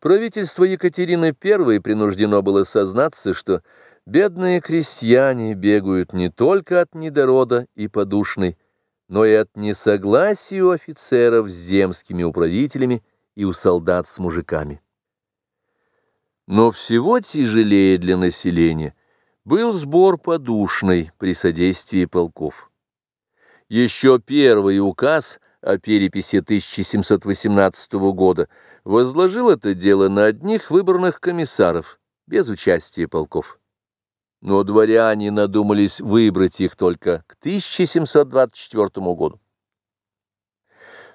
Правительство Екатерины I принуждено было сознаться, что бедные крестьяне бегают не только от недорода и подушной, но и от несогласия у офицеров с земскими управителями и у солдат с мужиками. Но всего тяжелее для населения был сбор подушной при содействии полков. Еще первый указ о переписи 1718 года возложил это дело на одних выборных комиссаров, без участия полков. Но дворяне надумались выбрать их только к 1724 году.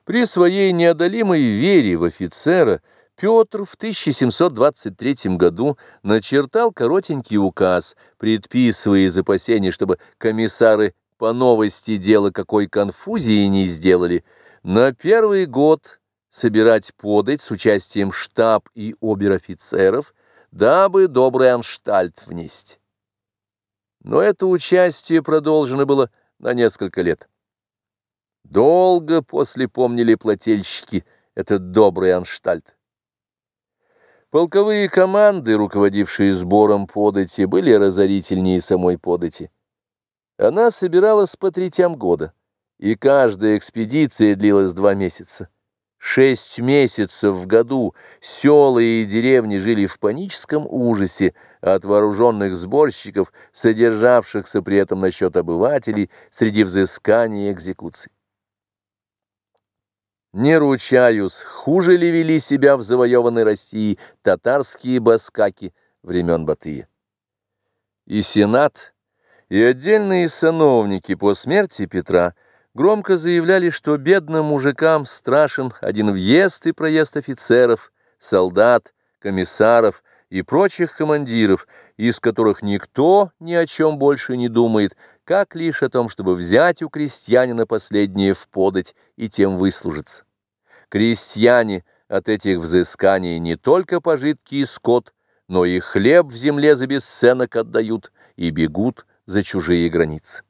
При своей неодолимой вере в офицера Петр в 1723 году начертал коротенький указ, предписывая из опасений, чтобы комиссары по новости дела какой конфузии не сделали, на первый год собирать подать с участием штаб и обер-офицеров, дабы добрый анштальт внести. Но это участие продолжено было на несколько лет. Долго после помнили плательщики этот добрый анштальт. Полковые команды, руководившие сбором подати, были разорительнее самой подати. Она собиралась по третям года, и каждая экспедиция длилась два месяца. Шесть месяцев в году села и деревни жили в паническом ужасе от вооруженных сборщиков, содержавшихся при этом насчет обывателей среди взысканий и экзекуций. Не ручаюсь, хуже ли вели себя в завоеванной России татарские баскаки времен Батыя. И Сенат, и отдельные сановники по смерти Петра – громко заявляли, что бедным мужикам страшен один въезд и проезд офицеров, солдат, комиссаров и прочих командиров, из которых никто ни о чем больше не думает, как лишь о том, чтобы взять у крестьянина последнее в подать и тем выслужиться. Крестьяне от этих взысканий не только пожитки и скот, но и хлеб в земле за бесценок отдают и бегут за чужие границы.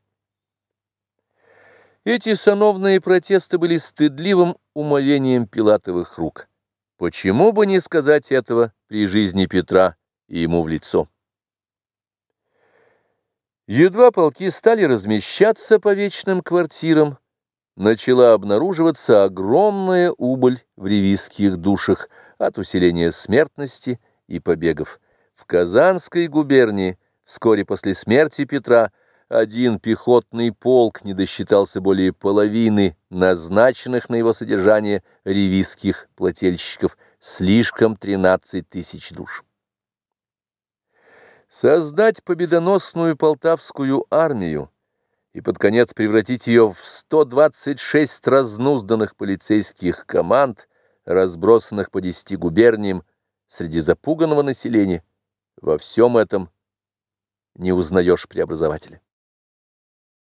Эти сановные протесты были стыдливым умовением Пилатовых рук. Почему бы не сказать этого при жизни Петра и ему в лицо? Едва полки стали размещаться по вечным квартирам, начала обнаруживаться огромная убыль в ревизских душах от усиления смертности и побегов. В Казанской губернии вскоре после смерти Петра один пехотный полк не досчитался более половины назначенных на его содержание ревизских плательщиков, слишком 13 тысяч душ. Создать победоносную полтавскую армию и под конец превратить ее в 126 разнузданных полицейских команд, разбросанных по десяти губерниям среди запуганного населения, во всем этом не узнаешь преобразователя.